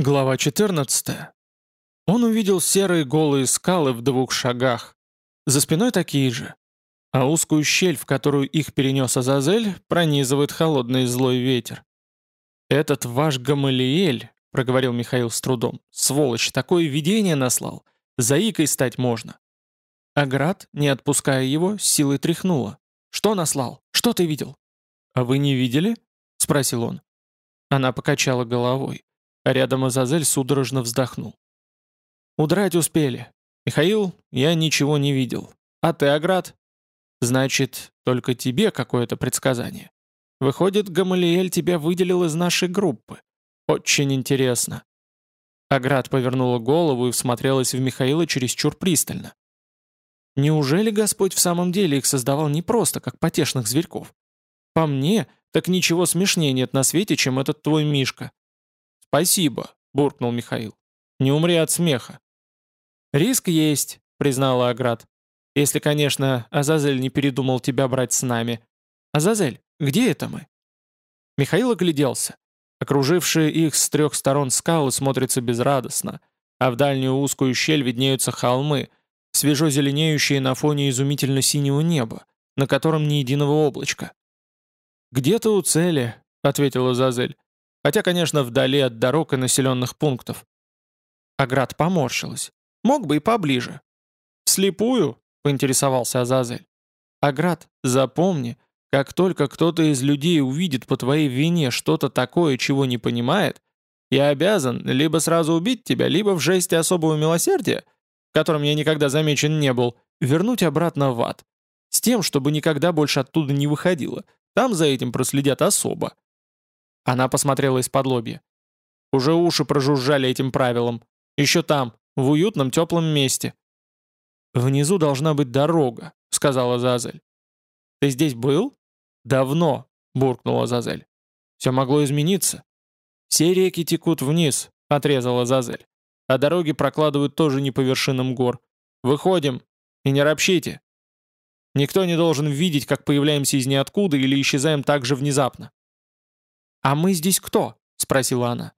Глава 14. Он увидел серые голые скалы в двух шагах. За спиной такие же. А узкую щель, в которую их перенес Азазель, пронизывает холодный злой ветер. «Этот ваш Гамалиэль», — проговорил Михаил с трудом, — «сволочь, такое видение наслал. Заикой стать можно». Аград, не отпуская его, силой тряхнула. «Что наслал? Что ты видел?» «А вы не видели?» — спросил он. Она покачала головой рядом Азазель судорожно вздохнул. «Удрать успели. Михаил, я ничего не видел. А ты, Аград?» «Значит, только тебе какое-то предсказание. Выходит, Гамалиэль тебя выделил из нашей группы. Очень интересно». Аград повернула голову и всмотрелась в Михаила чересчур пристально. Неужели Господь в самом деле их создавал не просто, как потешных зверьков? По мне, так ничего смешнее нет на свете, чем этот твой Мишка. «Спасибо», — буркнул Михаил. «Не умри от смеха». «Риск есть», — признала Аград. «Если, конечно, Азазель не передумал тебя брать с нами. Азазель, где это мы?» Михаил огляделся. Окружившие их с трех сторон скалы смотрятся безрадостно, а в дальнюю узкую щель виднеются холмы, свежо зеленеющие на фоне изумительно синего неба, на котором ни единого облачка. «Где-то у цели», — ответила Зазель. Хотя, конечно, вдали от дорог и населенных пунктов. Аград поморщилась. Мог бы и поближе. «Слепую?» — поинтересовался Азазель. «Аград, запомни, как только кто-то из людей увидит по твоей вине что-то такое, чего не понимает, я обязан либо сразу убить тебя, либо в жесте особого милосердия, которым я никогда замечен не был, вернуть обратно в ад. С тем, чтобы никогда больше оттуда не выходило. Там за этим проследят особо. Она посмотрела из-под лобья. Уже уши прожужжали этим правилом. Еще там, в уютном теплом месте. «Внизу должна быть дорога», — сказала Зазель. «Ты здесь был?» «Давно», — буркнула Зазель. «Все могло измениться». «Все реки текут вниз», — отрезала Зазель. «А дороги прокладывают тоже не по вершинам гор. Выходим, и не ропщите. Никто не должен видеть, как появляемся из ниоткуда или исчезаем так же внезапно. «А мы здесь кто?» — спросила она.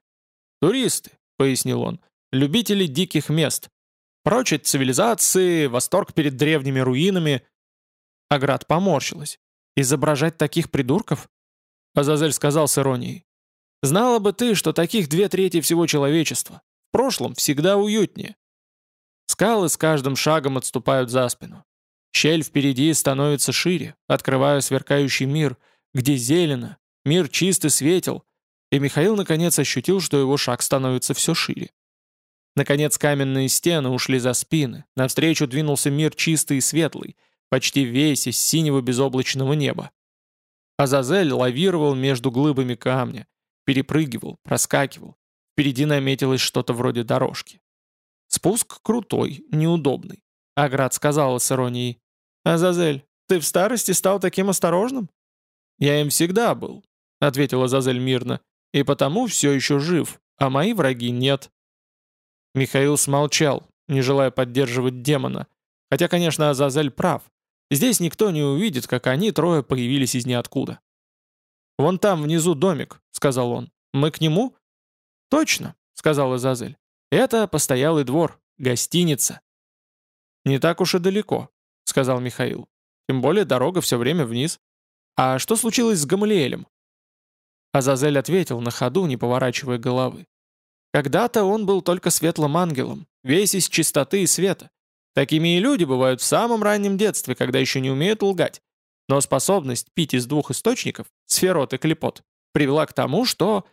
«Туристы», — пояснил он, — «любители диких мест. Прочь от цивилизации, восторг перед древними руинами». Аград поморщилась. «Изображать таких придурков?» Азазель сказал с иронией. «Знала бы ты, что таких две трети всего человечества. В прошлом всегда уютнее». Скалы с каждым шагом отступают за спину. Щель впереди становится шире, открывая сверкающий мир, где зелено, Мир чист и светел, и Михаил наконец ощутил, что его шаг становится все шире. Наконец каменные стены ушли за спины, навстречу двинулся мир чистый и светлый, почти весь из синего безоблачного неба. Азазель лавировал между глыбами камня, перепрыгивал, проскакивал. Впереди наметилось что-то вроде дорожки. Спуск крутой, неудобный. Аград сказала с иронией. «Азазель, ты в старости стал таким осторожным?» «Я им всегда был», — ответила Зазель мирно, — «и потому все еще жив, а мои враги нет». Михаил смолчал, не желая поддерживать демона, хотя, конечно, Азазель прав. Здесь никто не увидит, как они трое появились из ниоткуда. «Вон там внизу домик», — сказал он. «Мы к нему?» «Точно», — сказал Азазель. «Это постоялый двор, гостиница». «Не так уж и далеко», — сказал Михаил. «Тем более дорога все время вниз. А что случилось с Гамалиэлем?» Азазель ответил на ходу, не поворачивая головы. «Когда-то он был только светлым ангелом, весь из чистоты и света. Такими и люди бывают в самом раннем детстве, когда еще не умеют лгать. Но способность пить из двух источников, сферот и клепот, привела к тому, что...»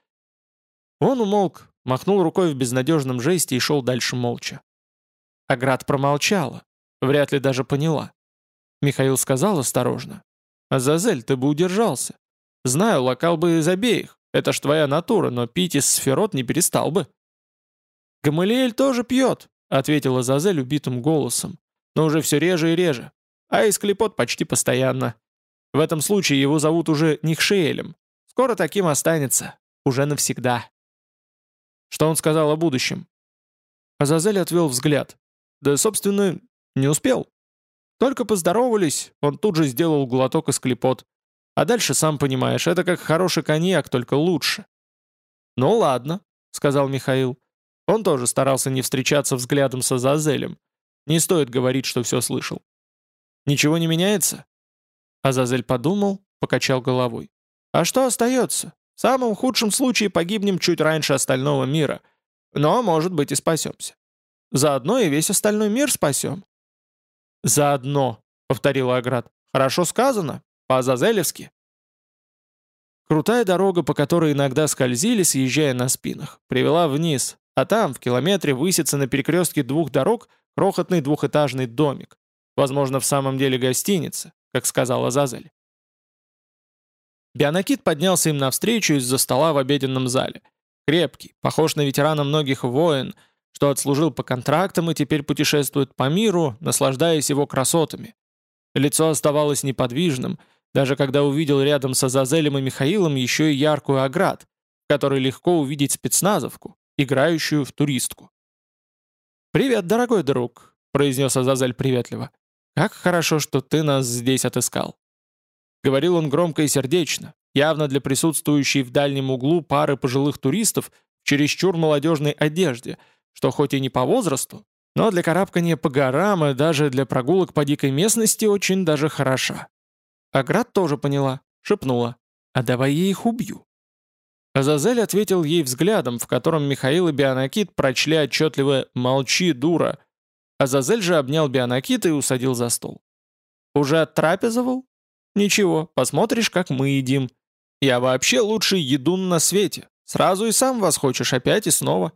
Он умолк, махнул рукой в безнадежном жесте и шел дальше молча. Аград промолчала, вряд ли даже поняла. Михаил сказал осторожно. «Азазель, ты бы удержался. Знаю, локал бы из обеих. Это ж твоя натура, но пить из сферот не перестал бы». «Гамалиэль тоже пьет», — ответила Зазель убитым голосом. «Но уже все реже и реже. А из клепот почти постоянно. В этом случае его зовут уже Нихшеэлем. Скоро таким останется. Уже навсегда». Что он сказал о будущем? Азазель отвел взгляд. Да, собственно, не успел. Только поздоровались, он тут же сделал глоток из клепот. А дальше, сам понимаешь, это как хороший коньяк, только лучше. «Ну ладно», — сказал Михаил. Он тоже старался не встречаться взглядом с Азазелем. Не стоит говорить, что все слышал. «Ничего не меняется?» Азазель подумал, покачал головой. «А что остается? В самом худшем случае погибнем чуть раньше остального мира. Но, может быть, и спасемся. Заодно и весь остальной мир спасем». «Заодно», — повторил Аград. «Хорошо сказано. По-азазелевски». Крутая дорога, по которой иногда скользили, съезжая на спинах, привела вниз, а там, в километре, высится на перекрестке двух дорог крохотный двухэтажный домик. Возможно, в самом деле гостиница, как сказала Зазель. Бионакит поднялся им навстречу из-за стола в обеденном зале. Крепкий, похож на ветерана многих войн, что отслужил по контрактам и теперь путешествует по миру, наслаждаясь его красотами. Лицо оставалось неподвижным, даже когда увидел рядом с Азазелем и Михаилом еще и яркую оград, в которой легко увидеть спецназовку, играющую в туристку. «Привет, дорогой друг», — произнес Азазель приветливо. «Как хорошо, что ты нас здесь отыскал». Говорил он громко и сердечно, явно для присутствующей в дальнем углу пары пожилых туристов в чересчур молодежной одежде, что хоть и не по возрасту, но для карабкания по горам и даже для прогулок по дикой местности очень даже хороша. Аград тоже поняла, шепнула. «А давай я их убью». Азазель ответил ей взглядом, в котором Михаил и Бионакит прочли отчетливо «Молчи, дура!». Азазель же обнял Бионакита и усадил за стол. «Уже оттрапезовал? Ничего, посмотришь, как мы едим. Я вообще лучший едун на свете. Сразу и сам вас хочешь опять и снова».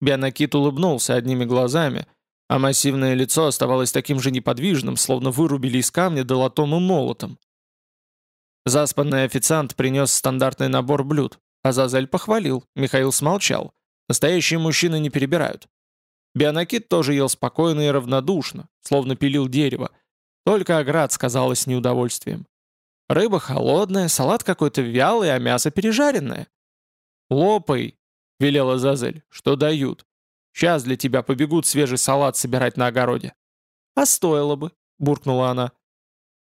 Бионакит улыбнулся одними глазами, а массивное лицо оставалось таким же неподвижным, словно вырубили из камня долотом и молотом. Заспанный официант принес стандартный набор блюд. Азазель похвалил, Михаил смолчал. Настоящие мужчины не перебирают. Бионакит тоже ел спокойно и равнодушно, словно пилил дерево. Только Аград сказала с неудовольствием. «Рыба холодная, салат какой-то вялый, а мясо пережаренное». «Лопай», — велела Азазель, — «что дают. Сейчас для тебя побегут свежий салат собирать на огороде». «А стоило бы», — буркнула она.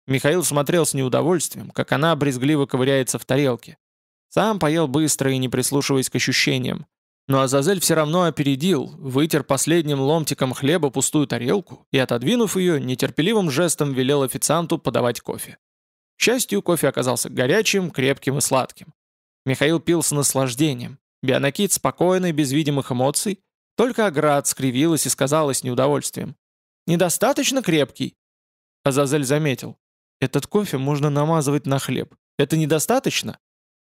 Михаил смотрел с неудовольствием, как она брезгливо ковыряется в тарелке. Сам поел быстро и не прислушиваясь к ощущениям. Но Азазель все равно опередил, вытер последним ломтиком хлеба пустую тарелку и, отодвинув ее, нетерпеливым жестом велел официанту подавать кофе. К счастью, кофе оказался горячим, крепким и сладким. Михаил пил с наслаждением. Бионакит спокойный, без видимых эмоций. Только Аград скривилась и сказала с неудовольствием. «Недостаточно крепкий». Азазель заметил. «Этот кофе можно намазывать на хлеб. Это недостаточно?»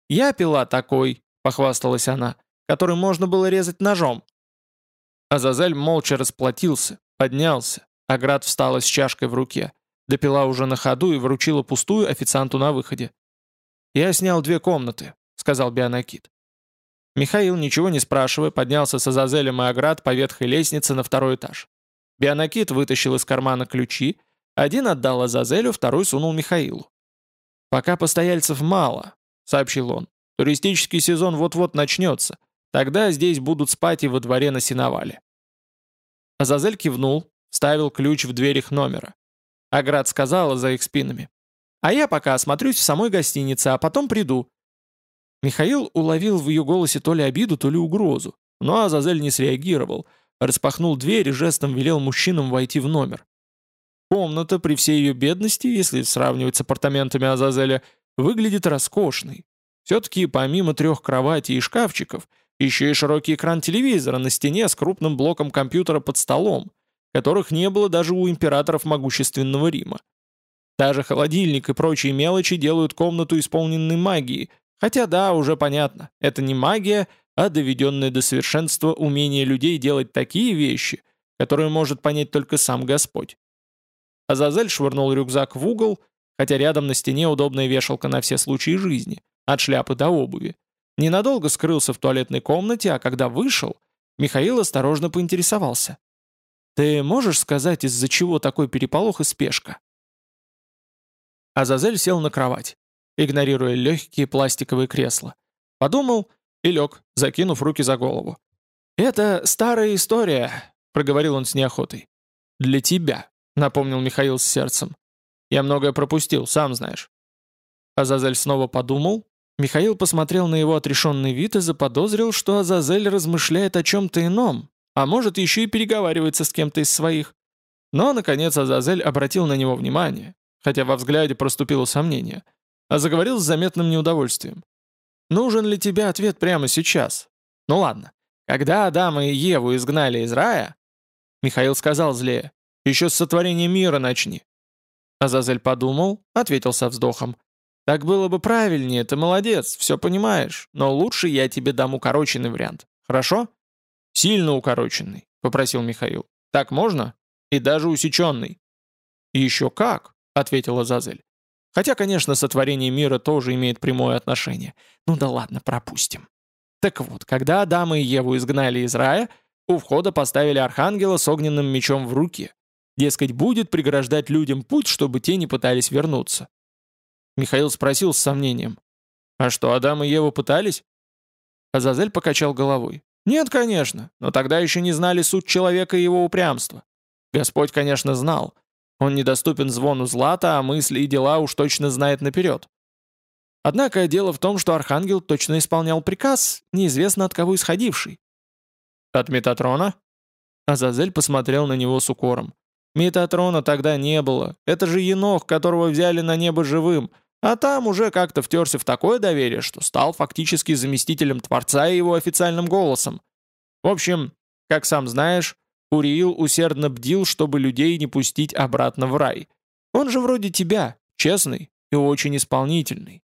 «Я пила такой», — похвасталась она, «который можно было резать ножом». Азазель молча расплатился, поднялся. Аград встала с чашкой в руке. Допила уже на ходу и вручила пустую официанту на выходе. «Я снял две комнаты», — сказал Бионакит. Михаил, ничего не спрашивая, поднялся с Азазелем и Аград по ветхой лестнице на второй этаж. Бионакит вытащил из кармана ключи, один отдал Азазелю, второй сунул Михаилу. «Пока постояльцев мало, сообщил он. «Туристический сезон вот-вот начнется. Тогда здесь будут спать и во дворе на сеновале». Азазель кивнул, ставил ключ в дверь их номера. Аград сказала за их спинами. «А я пока осмотрюсь в самой гостинице, а потом приду». Михаил уловил в ее голосе то ли обиду, то ли угрозу. Но Азазель не среагировал, распахнул дверь и жестом велел мужчинам войти в номер. Комната, при всей ее бедности, если сравнивать с апартаментами Азазеля, выглядит роскошной. Все-таки помимо трех кроватей и шкафчиков, еще и широкий экран телевизора на стене с крупным блоком компьютера под столом, которых не было даже у императоров могущественного Рима. Даже холодильник и прочие мелочи делают комнату исполненной магией, хотя да, уже понятно, это не магия, а доведенное до совершенства умение людей делать такие вещи, которые может понять только сам Господь. Азазель швырнул рюкзак в угол хотя рядом на стене удобная вешалка на все случаи жизни, от шляпы до обуви. Ненадолго скрылся в туалетной комнате, а когда вышел, Михаил осторожно поинтересовался. «Ты можешь сказать, из-за чего такой переполох и спешка?» Азазель сел на кровать, игнорируя легкие пластиковые кресла. Подумал и лег, закинув руки за голову. «Это старая история», — проговорил он с неохотой. «Для тебя», — напомнил Михаил с сердцем. Я многое пропустил, сам знаешь». Азазель снова подумал, Михаил посмотрел на его отрешенный вид и заподозрил, что Азазель размышляет о чем-то ином, а может еще и переговаривается с кем-то из своих. Но, наконец, Азазель обратил на него внимание, хотя во взгляде проступило сомнение, а заговорил с заметным неудовольствием. «Нужен ли тебе ответ прямо сейчас? Ну ладно. Когда Адама и Еву изгнали из рая...» Михаил сказал злее. «Еще с сотворения мира начни». Азазель подумал, ответил со вздохом. «Так было бы правильнее, ты молодец, все понимаешь, но лучше я тебе дам укороченный вариант. Хорошо?» «Сильно укороченный», — попросил Михаил. «Так можно?» И даже усеченный. «Еще как», — ответила Зазель. «Хотя, конечно, сотворение мира тоже имеет прямое отношение. Ну да ладно, пропустим». Так вот, когда Адама и Еву изгнали из рая, у входа поставили архангела с огненным мечом в руке. Дескать, будет преграждать людям путь, чтобы те не пытались вернуться. Михаил спросил с сомнением. «А что, Адам и Ева пытались?» Азазель покачал головой. «Нет, конечно, но тогда еще не знали суть человека и его упрямства. Господь, конечно, знал. Он недоступен звону злата, а мысли и дела уж точно знает наперед. Однако дело в том, что Архангел точно исполнял приказ, неизвестно от кого исходивший. «От Метатрона?» Азазель посмотрел на него с укором. «Метатрона тогда не было. Это же Енох, которого взяли на небо живым, а там уже как-то втерся в такое доверие, что стал фактически заместителем Творца и его официальным голосом. В общем, как сам знаешь, Уриил усердно бдил, чтобы людей не пустить обратно в рай. Он же вроде тебя, честный и очень исполнительный.